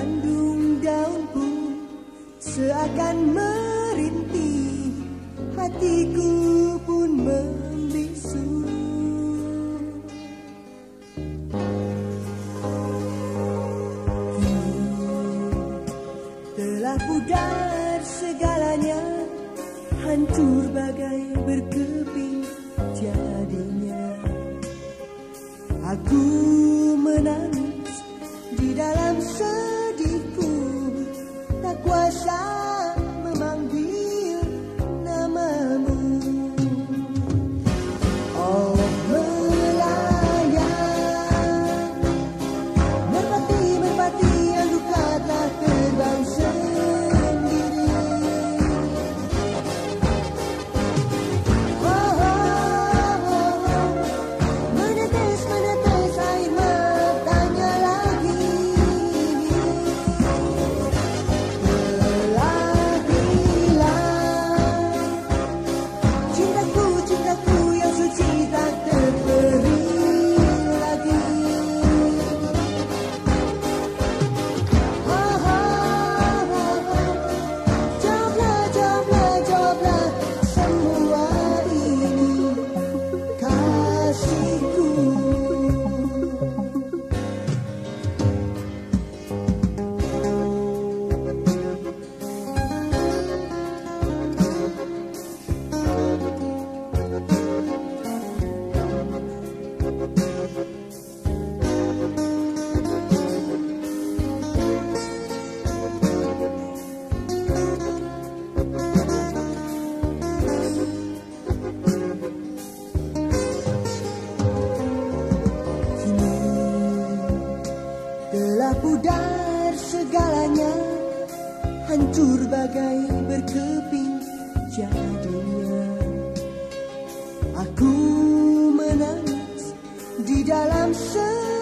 mengandung daun pun seakan men pudar segalanya Hancur bagai berkeping jadinya Aku menangis di dalam sebuah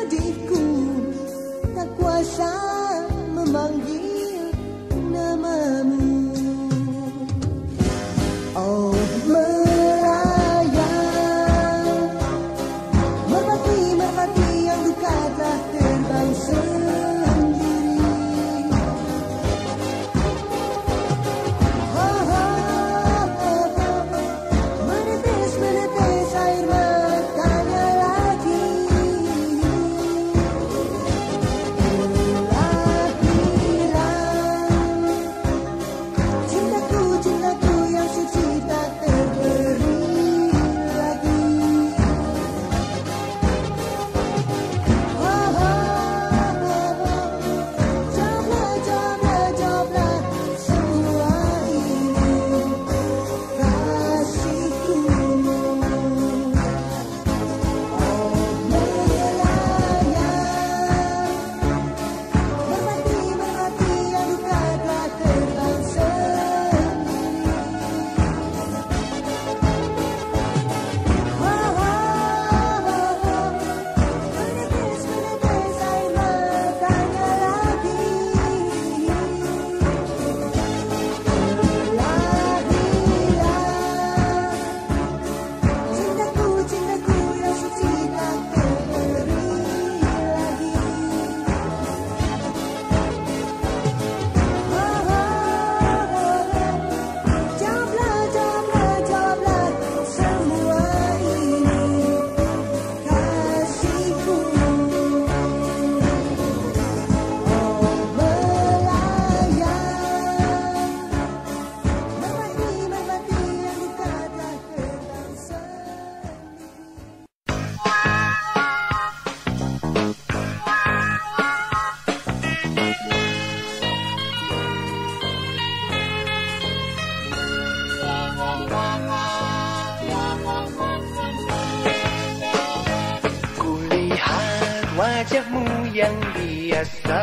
yang biasa.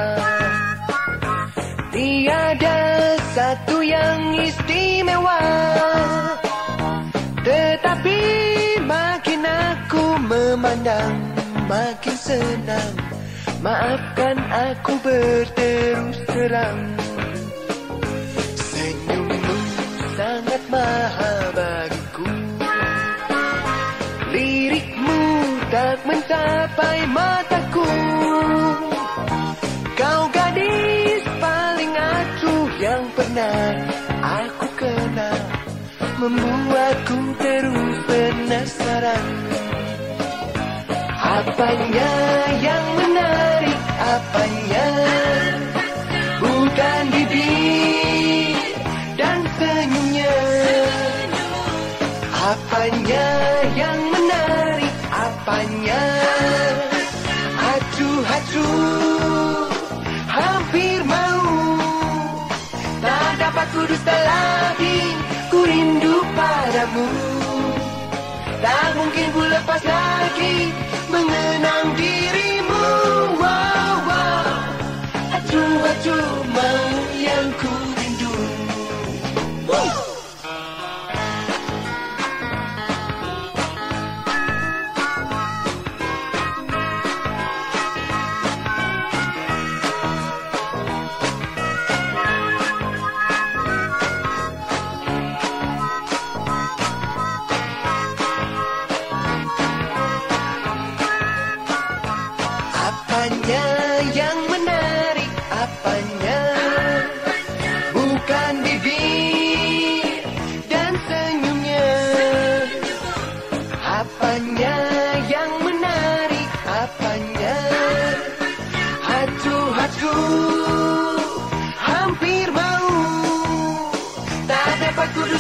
Tiada satu yang istimewa. Tetapi makin aku memandang Makin senang. Maafkan aku berterus terang. Senyummu sangat mahal bagiku. Lirikmu tak mencapai mata penasaran Apanya yang menarik, apanya? Bukan bibir dan senyumnya. Apanya yang menarik, apanya? Hacu-hacu, hampir mau. Tak dapat ku dusta lagi, ku rindu padamu Tak mungkin ku lepas lagi mengenang dirimu wow, wow. Acu, acu,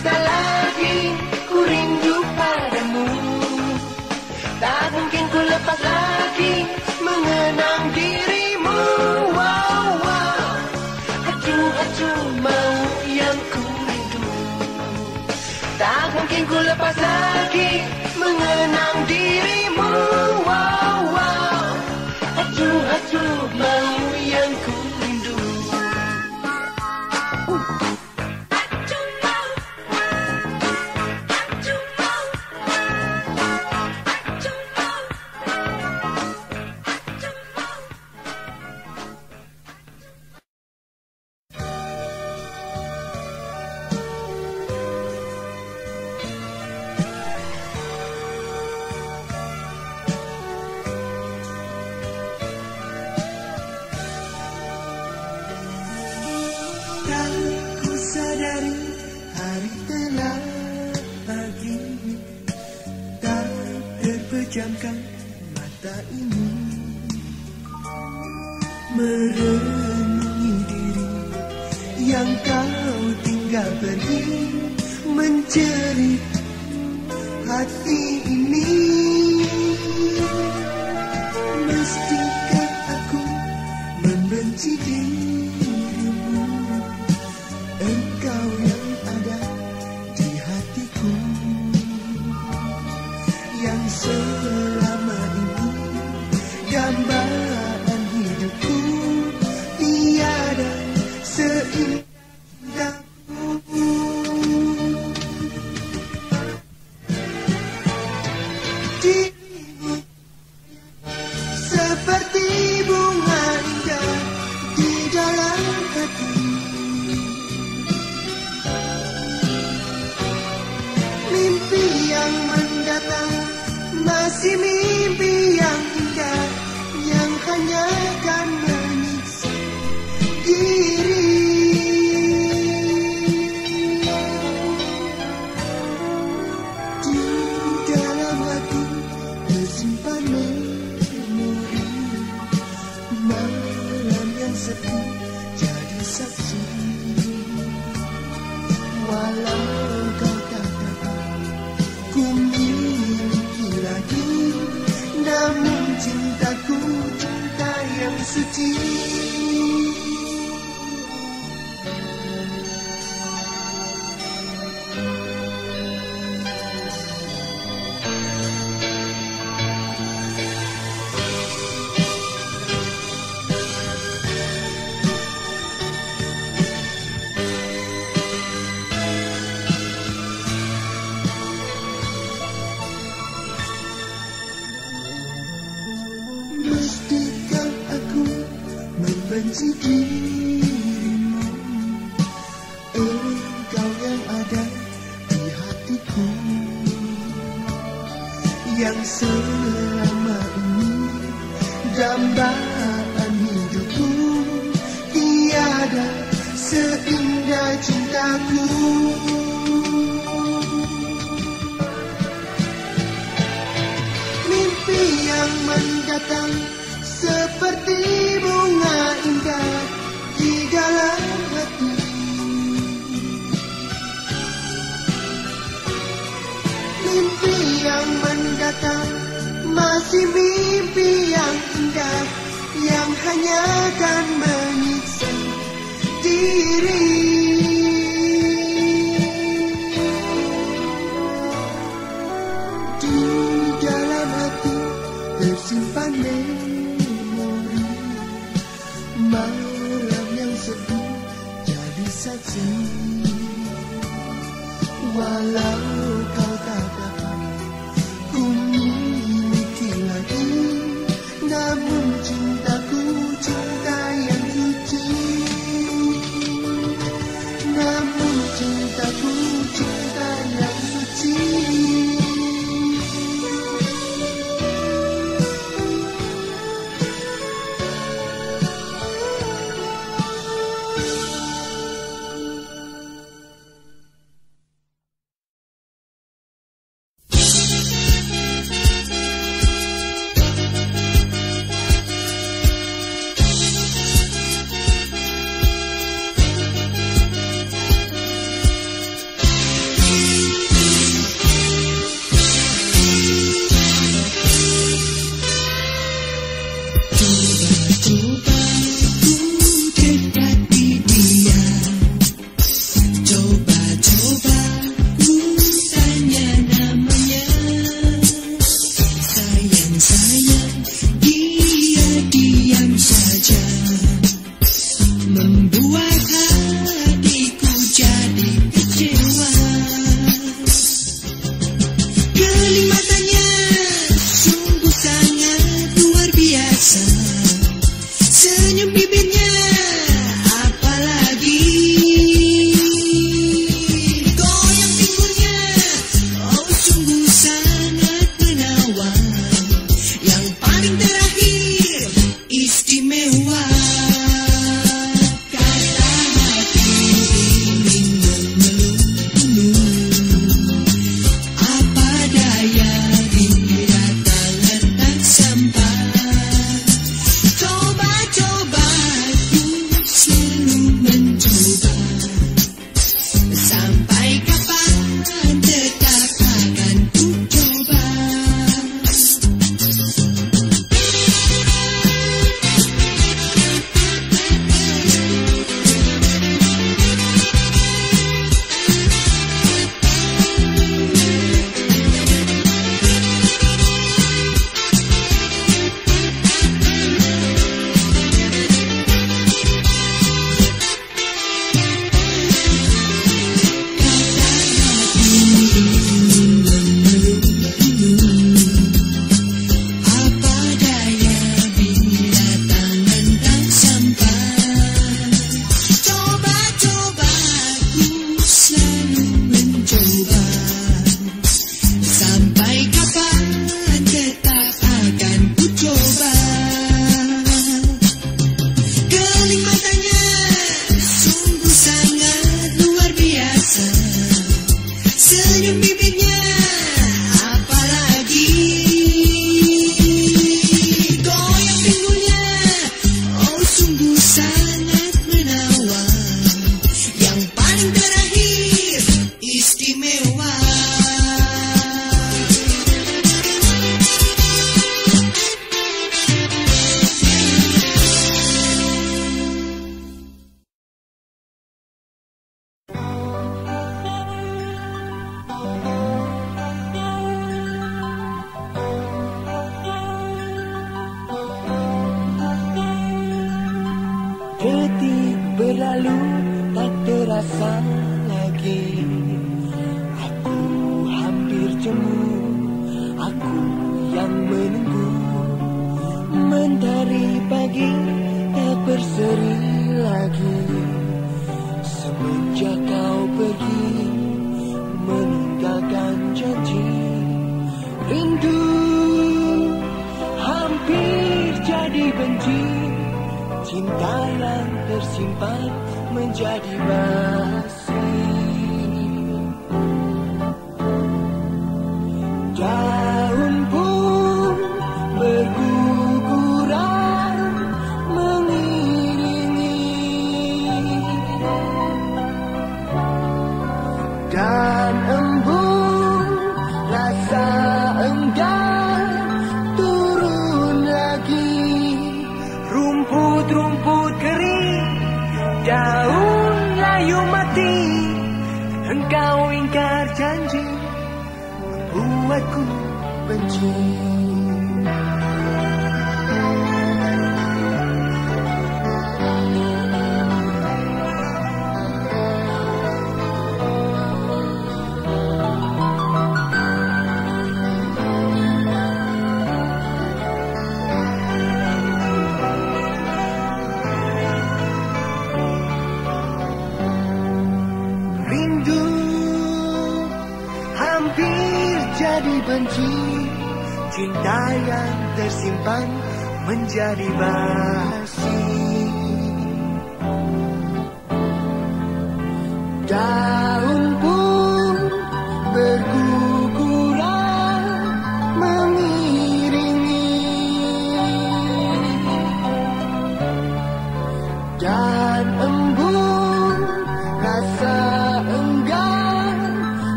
lagi, ku rindu padamu. Tak mungkin ku lepas lagi mengenang dirimu. Wow, wow. Acu, acu, mau yang ku rindu. Tak mungkin ku lepas lagi Namun cintaku cinta yang suci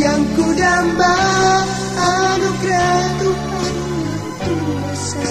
Yang ku damba anugerah Tuhan yang kuasa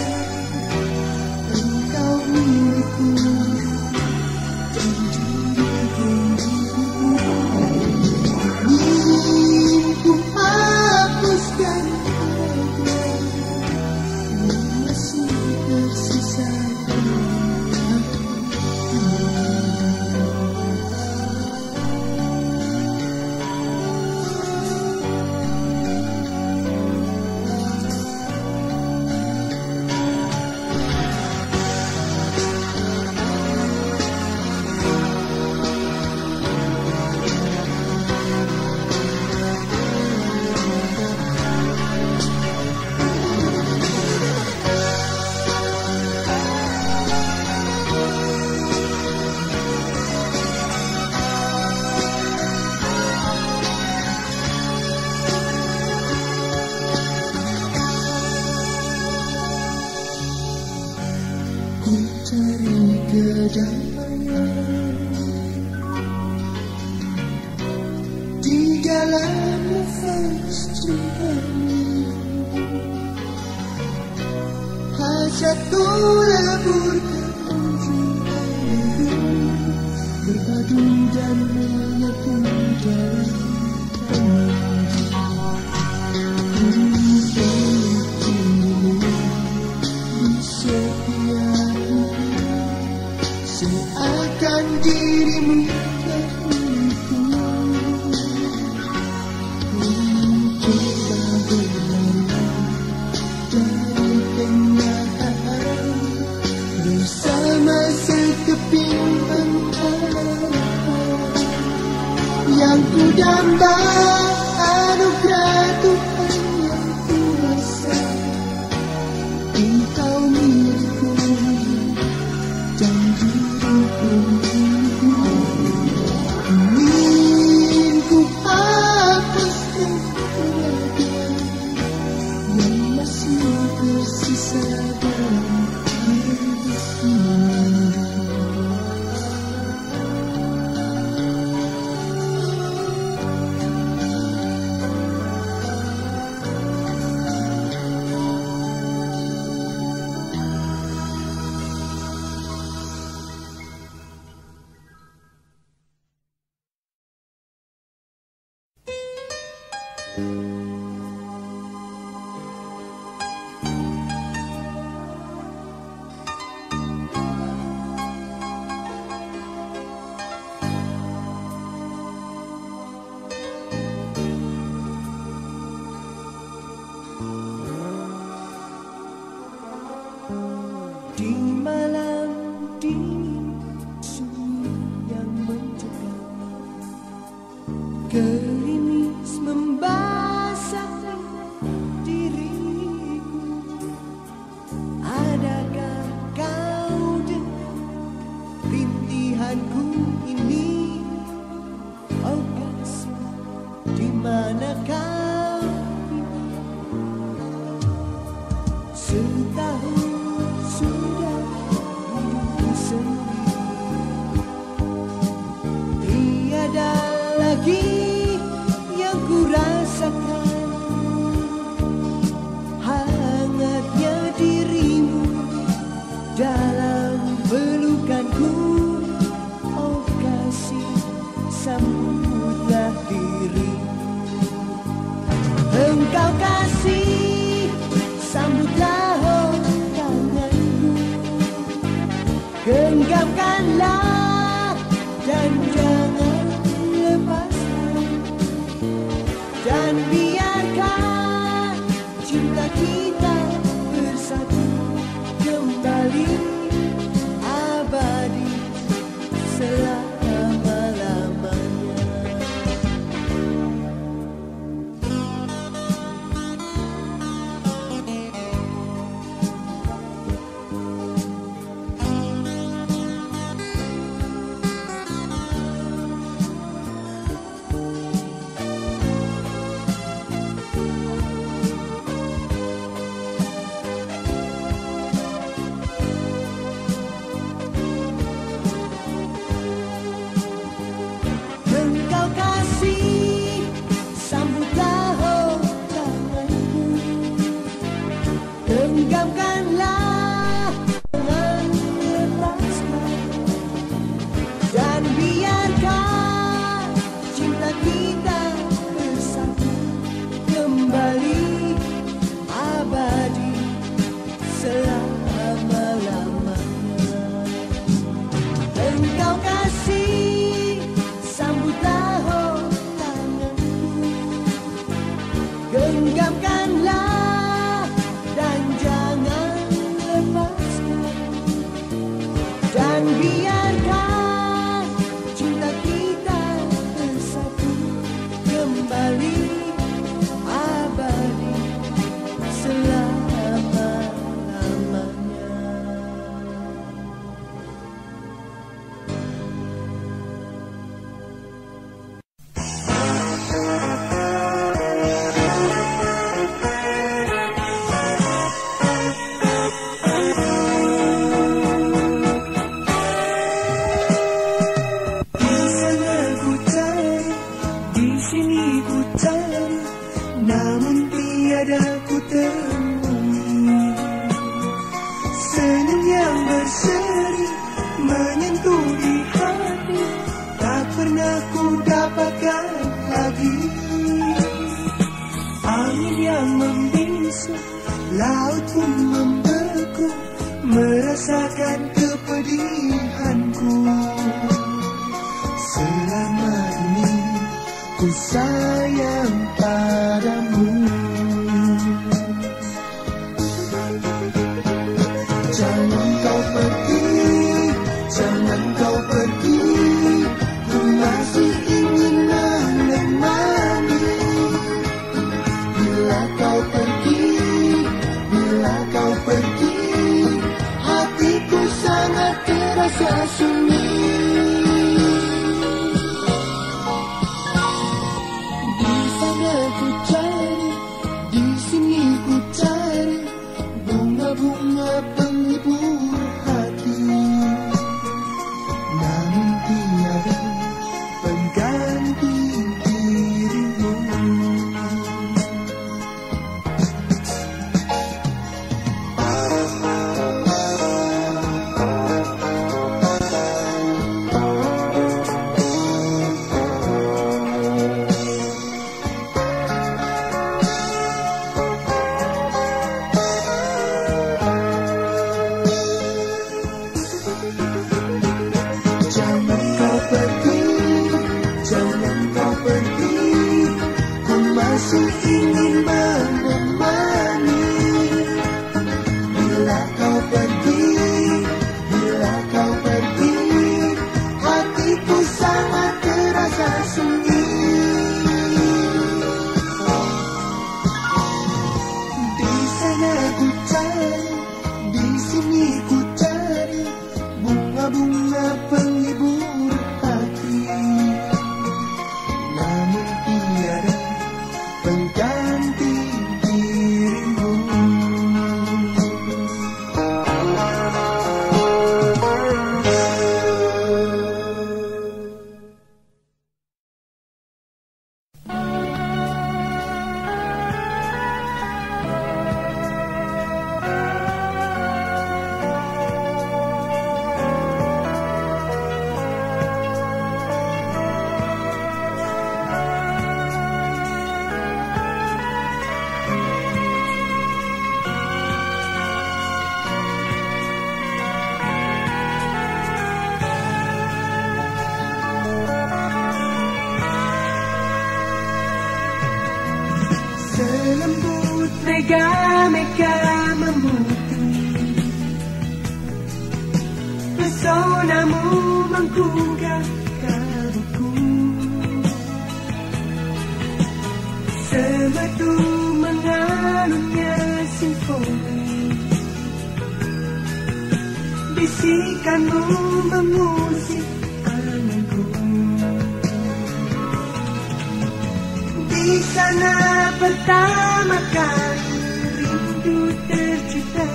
di sana pertama kali rindu tercipta.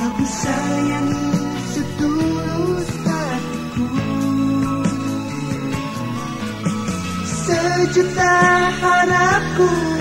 Kau sayangi setulus hatiku. Sejuta harapku.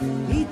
你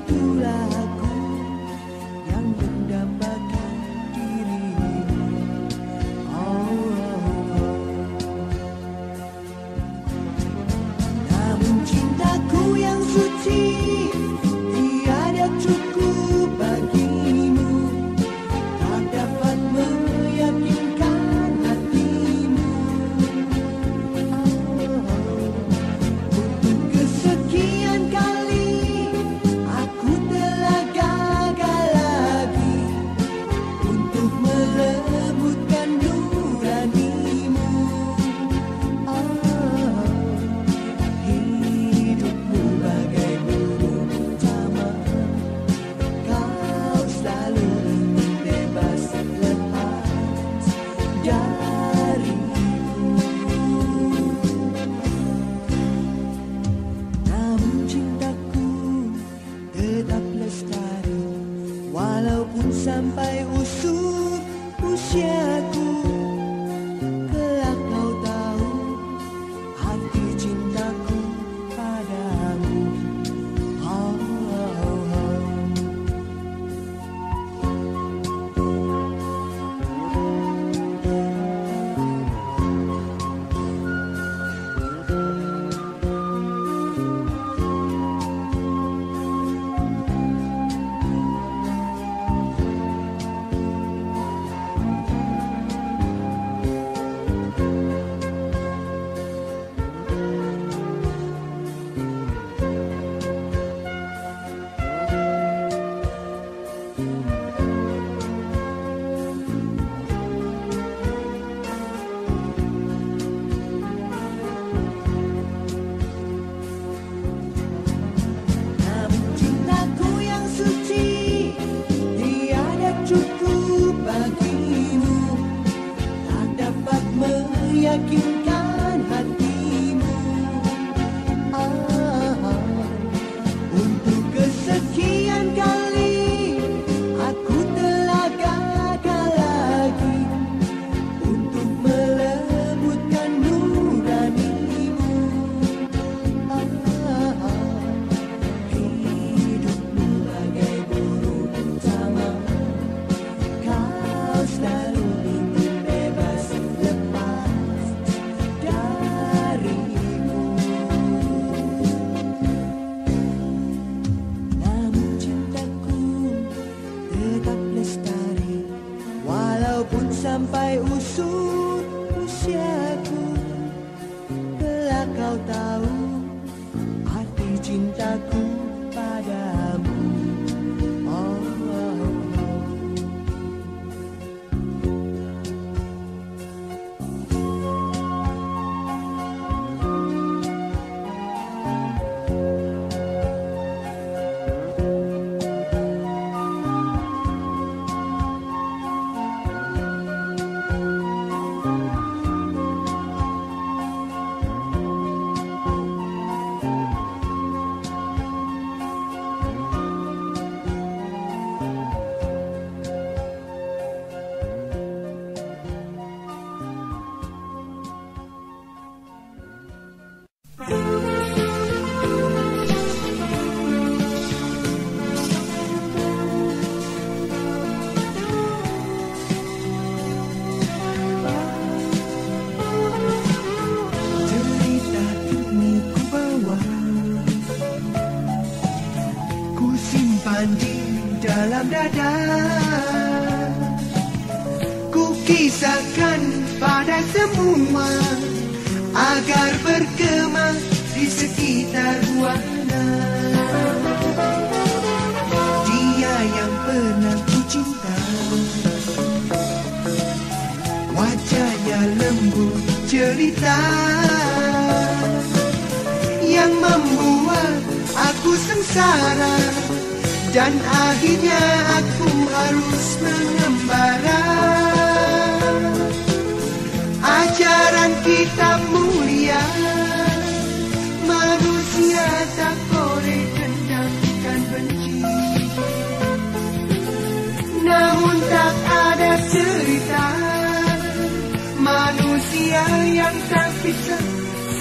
manusia yang tak bisa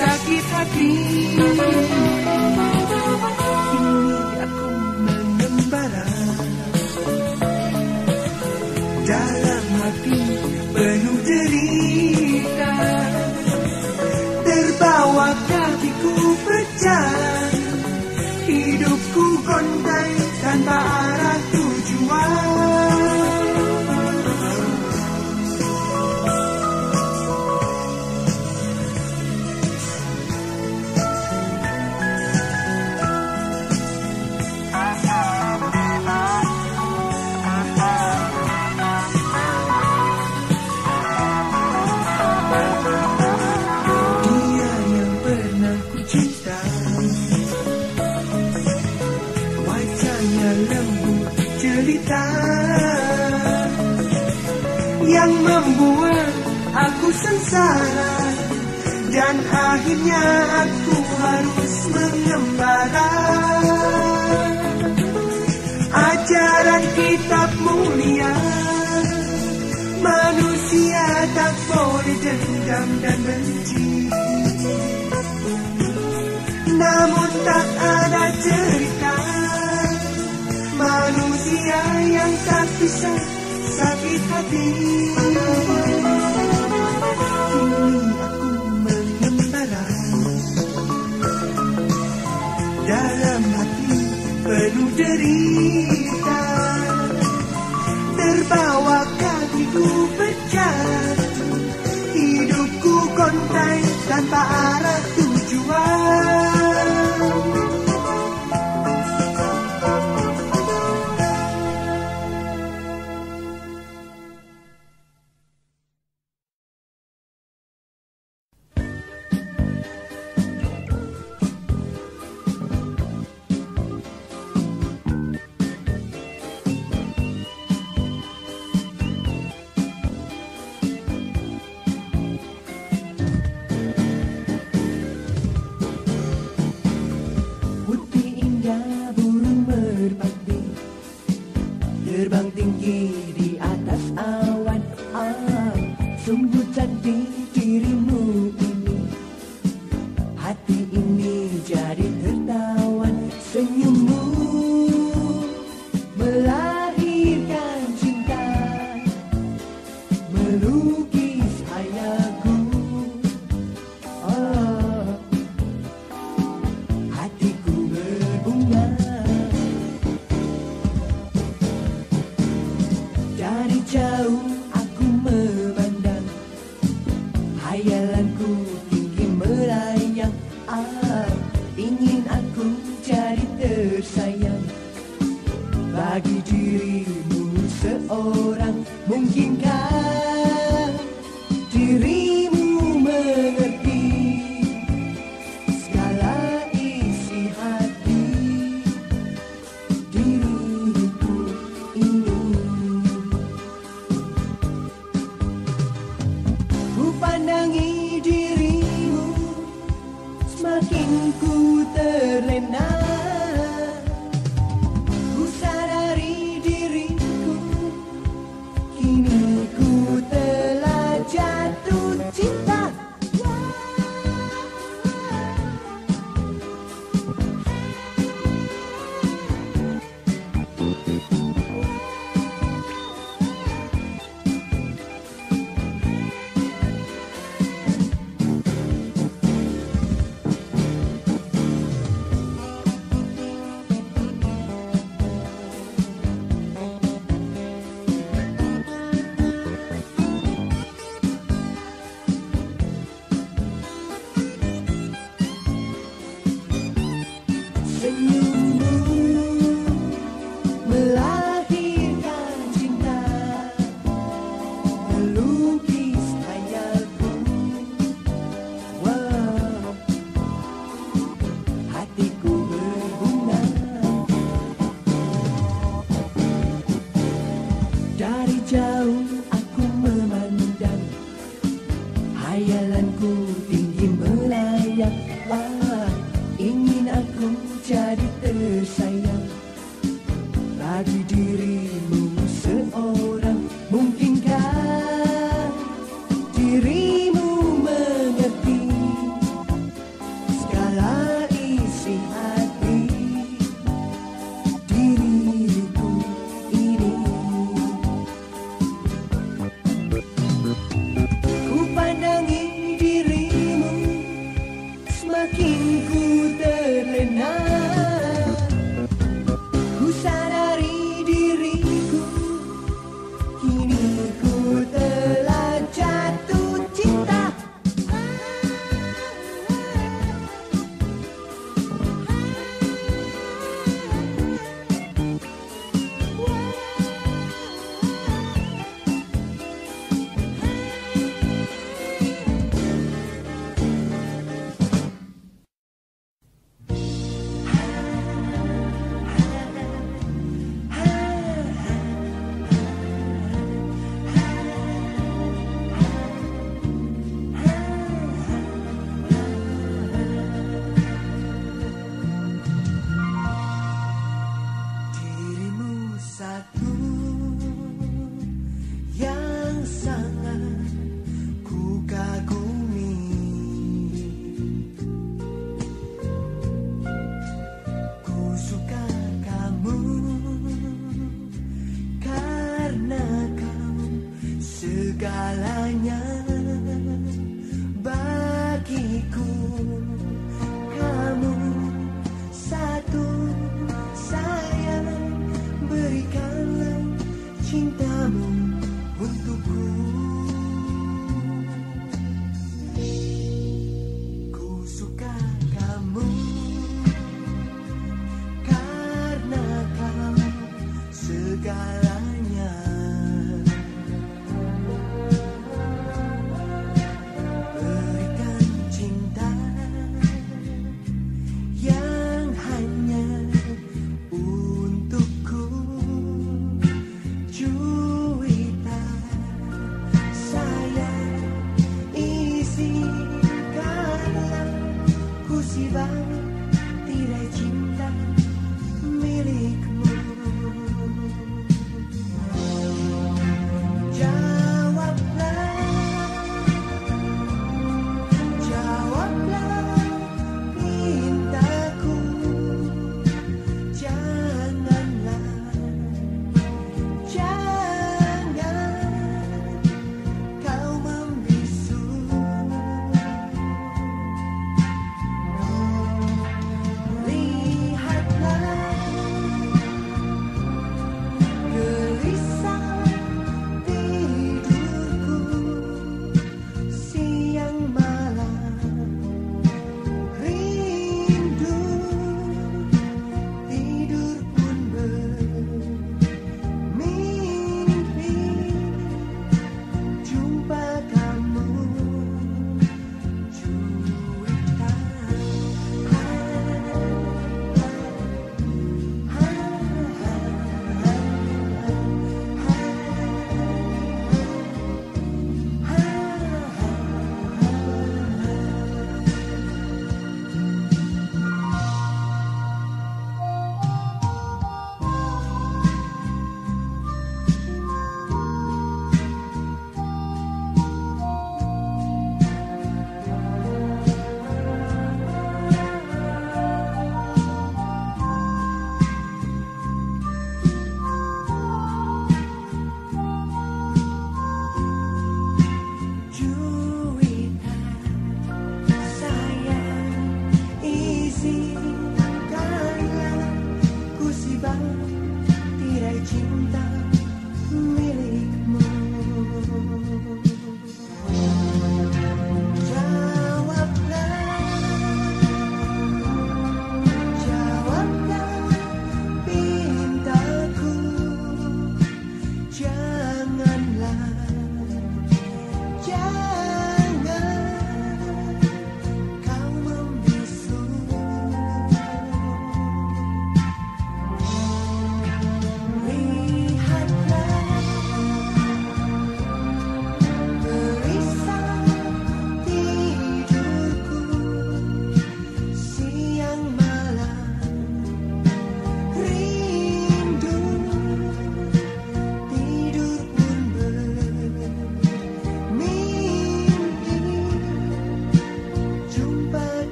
sakit hati. Kini aku mengembara. Dalam hati penuh derita. Terbawa kakiku pecah Hidupku gontai tanpa arah. sengsara Dan akhirnya aku harus mengembara. Ajaran kitab mulia Manusia tak boleh dendam dan benci. Namun tak ada cerita Manusia yang tak bisa sakit hati. penuh derita Terbawa kakiku pecah Hidupku kontai tanpa arah Terbang tinggi di atas awan. Ah, Sungguh cantik dirimu. jadi tersayang. Bagi diri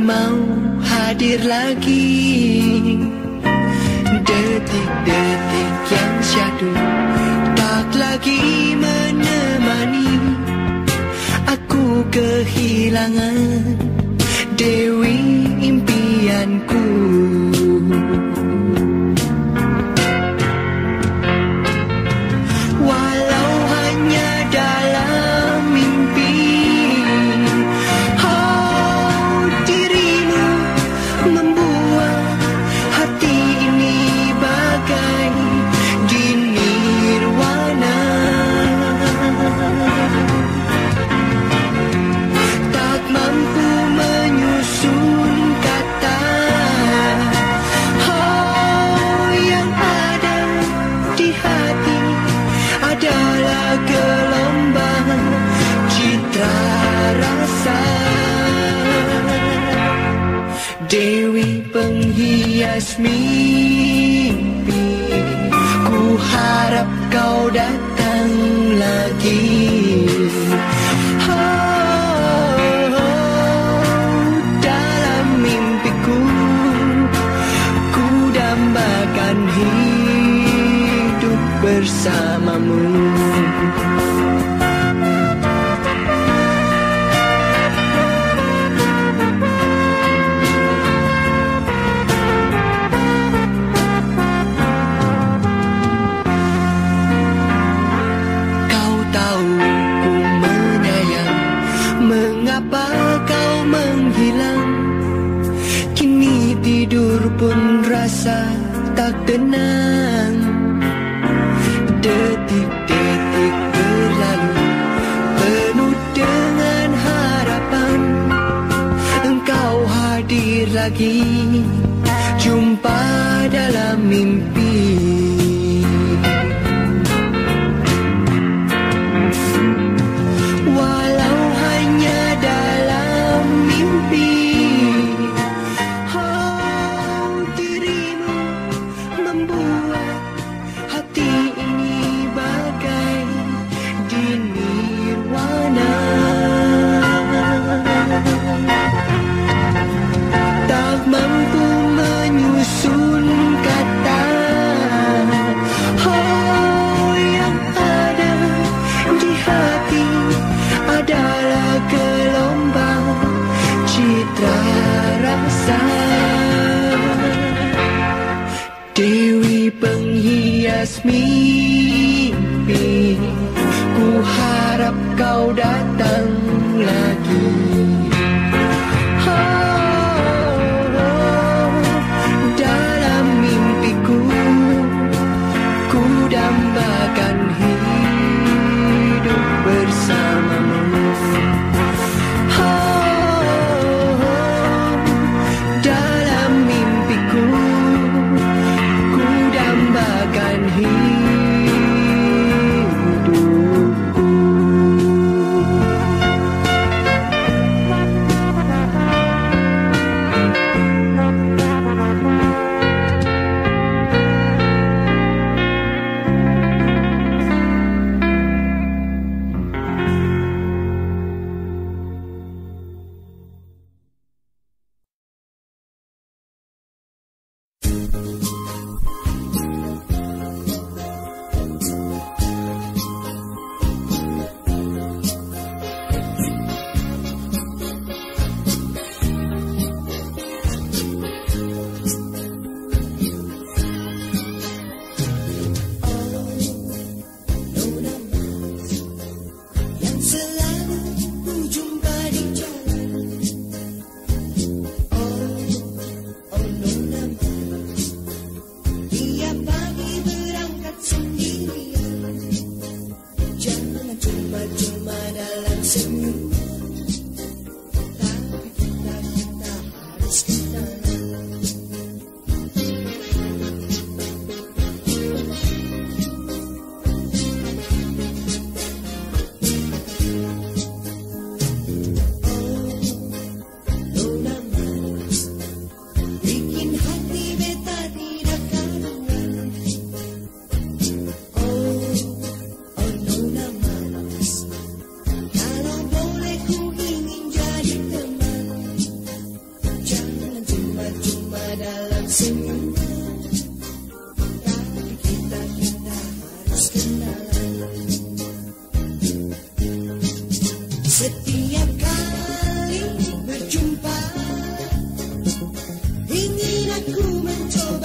mau hadir lagi. Detik-detik yang syadu. Tak lagi menemani. Aku kehilangan mimpi. Ku harap kau datang lagi aku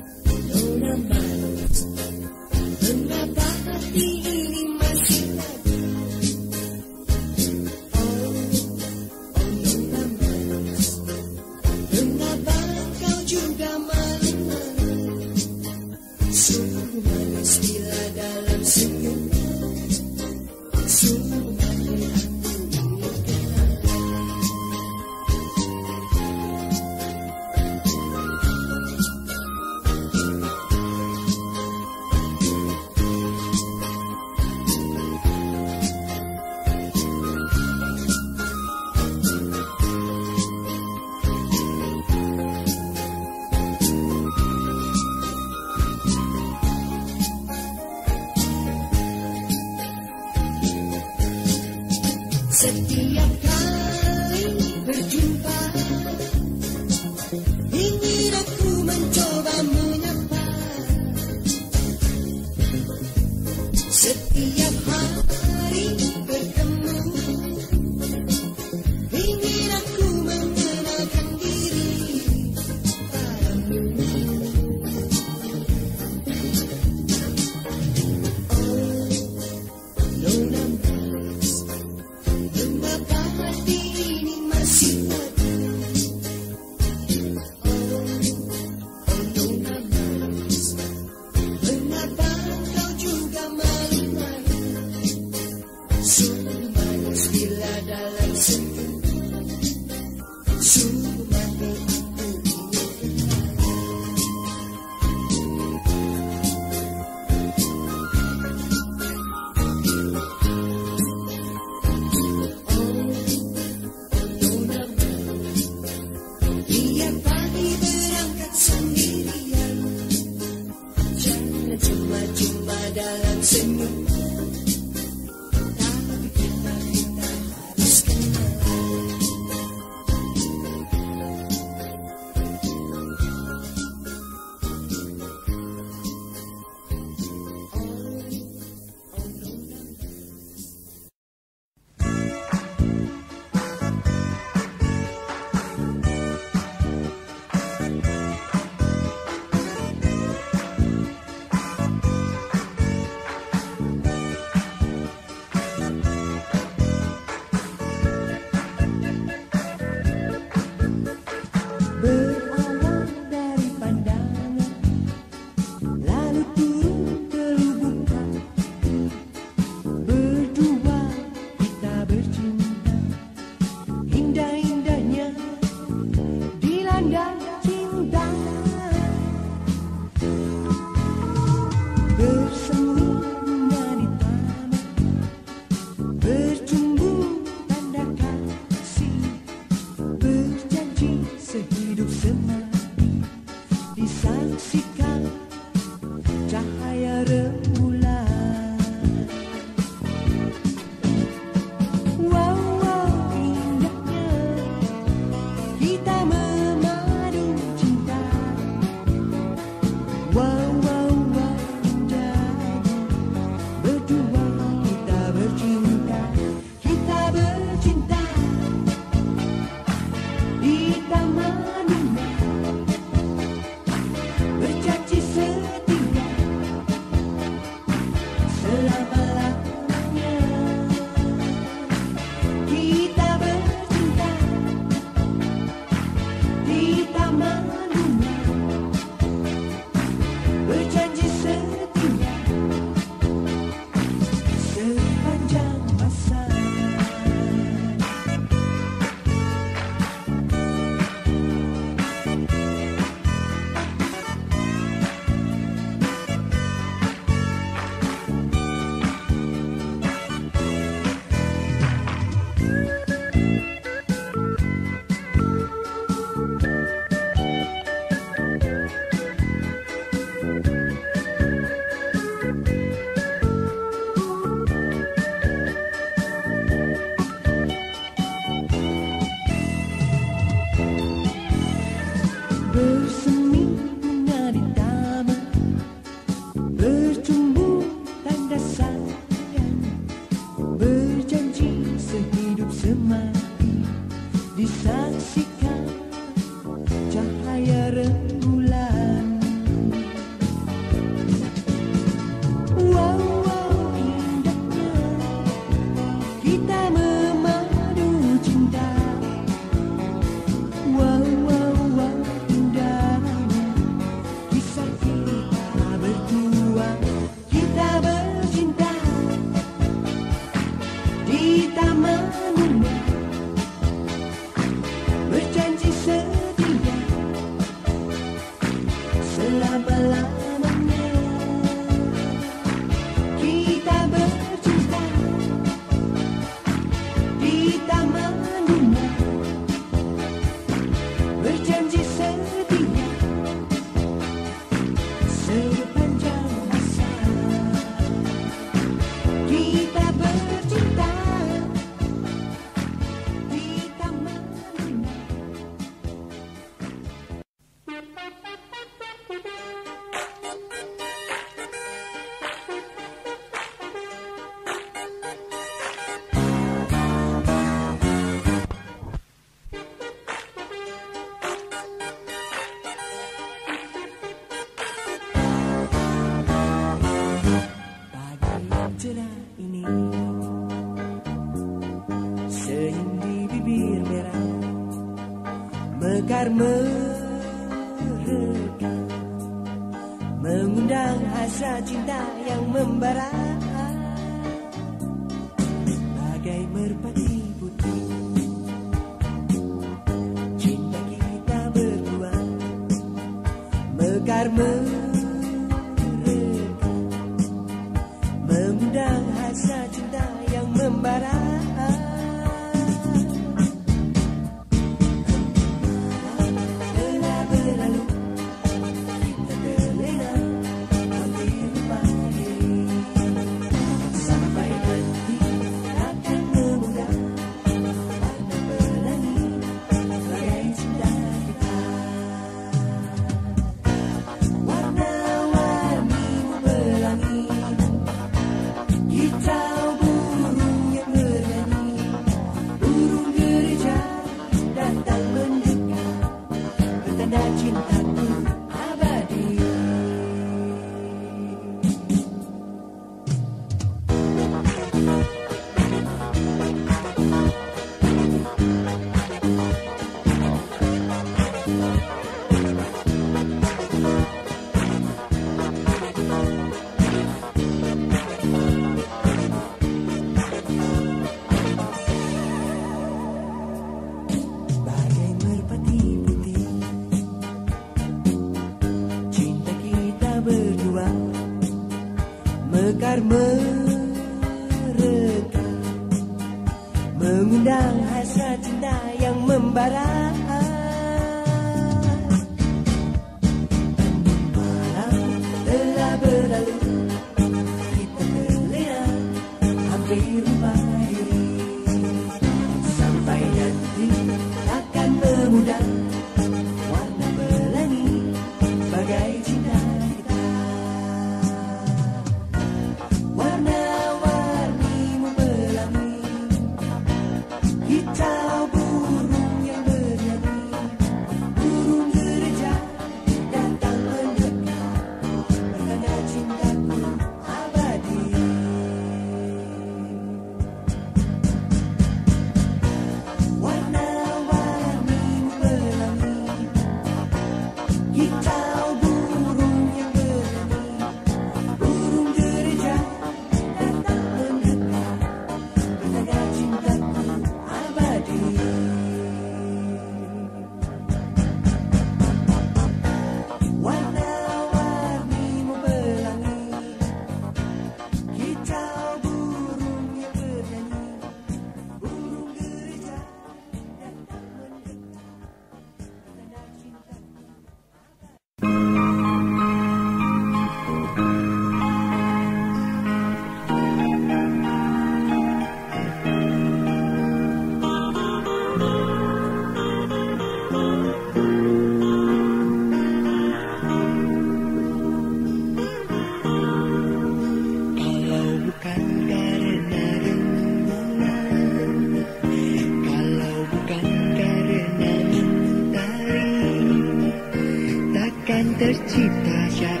tercipta syair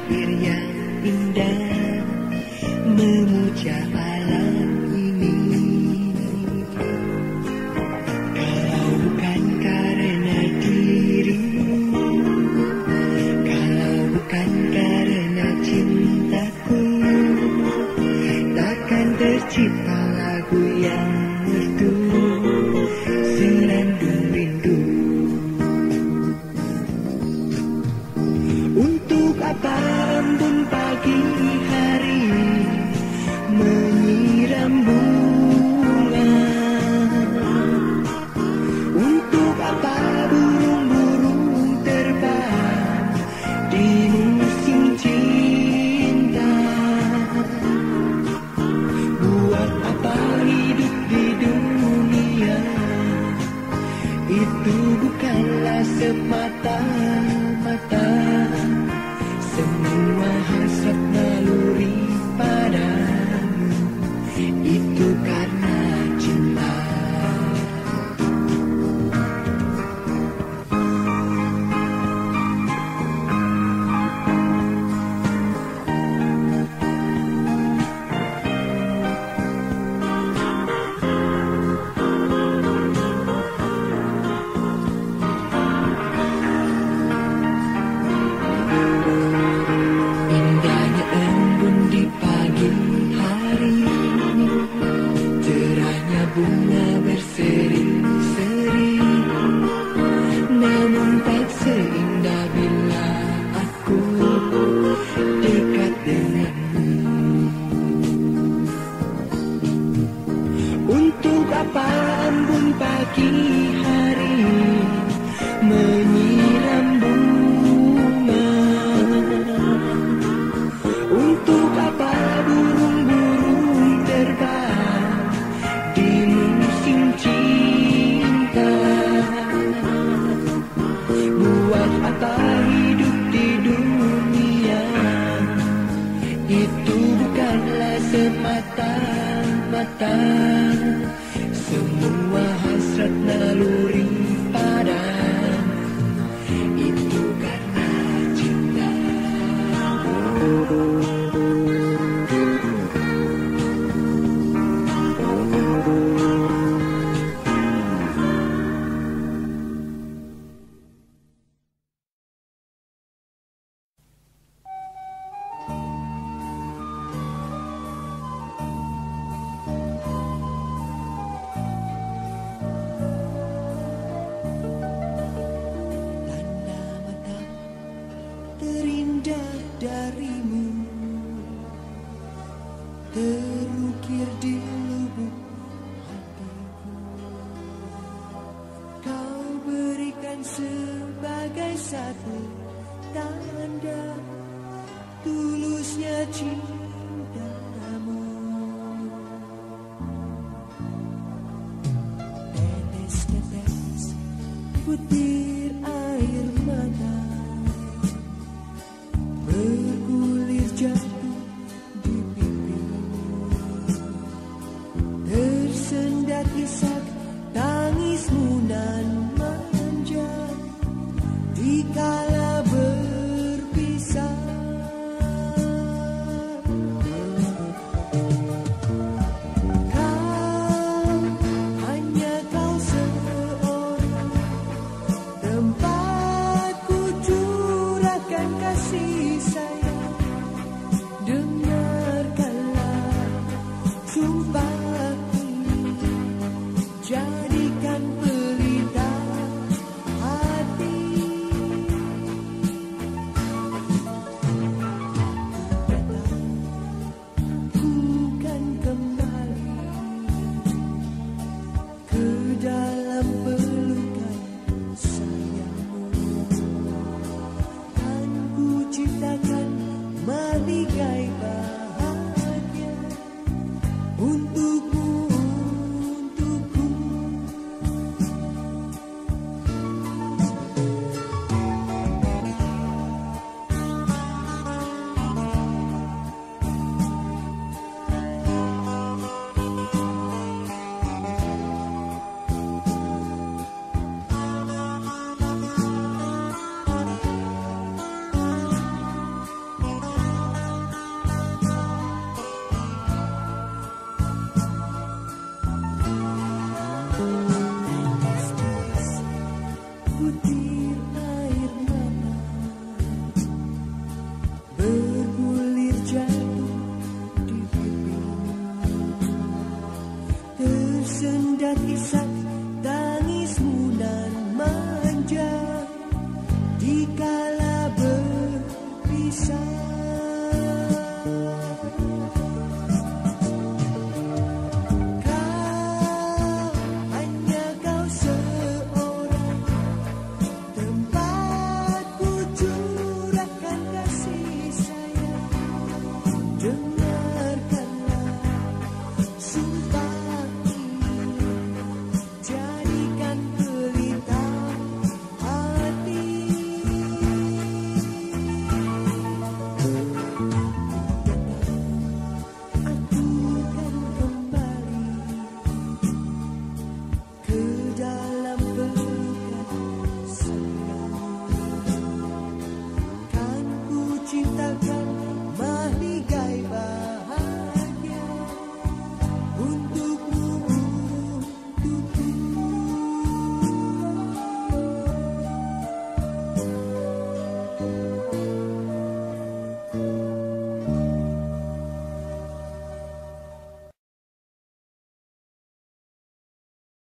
You.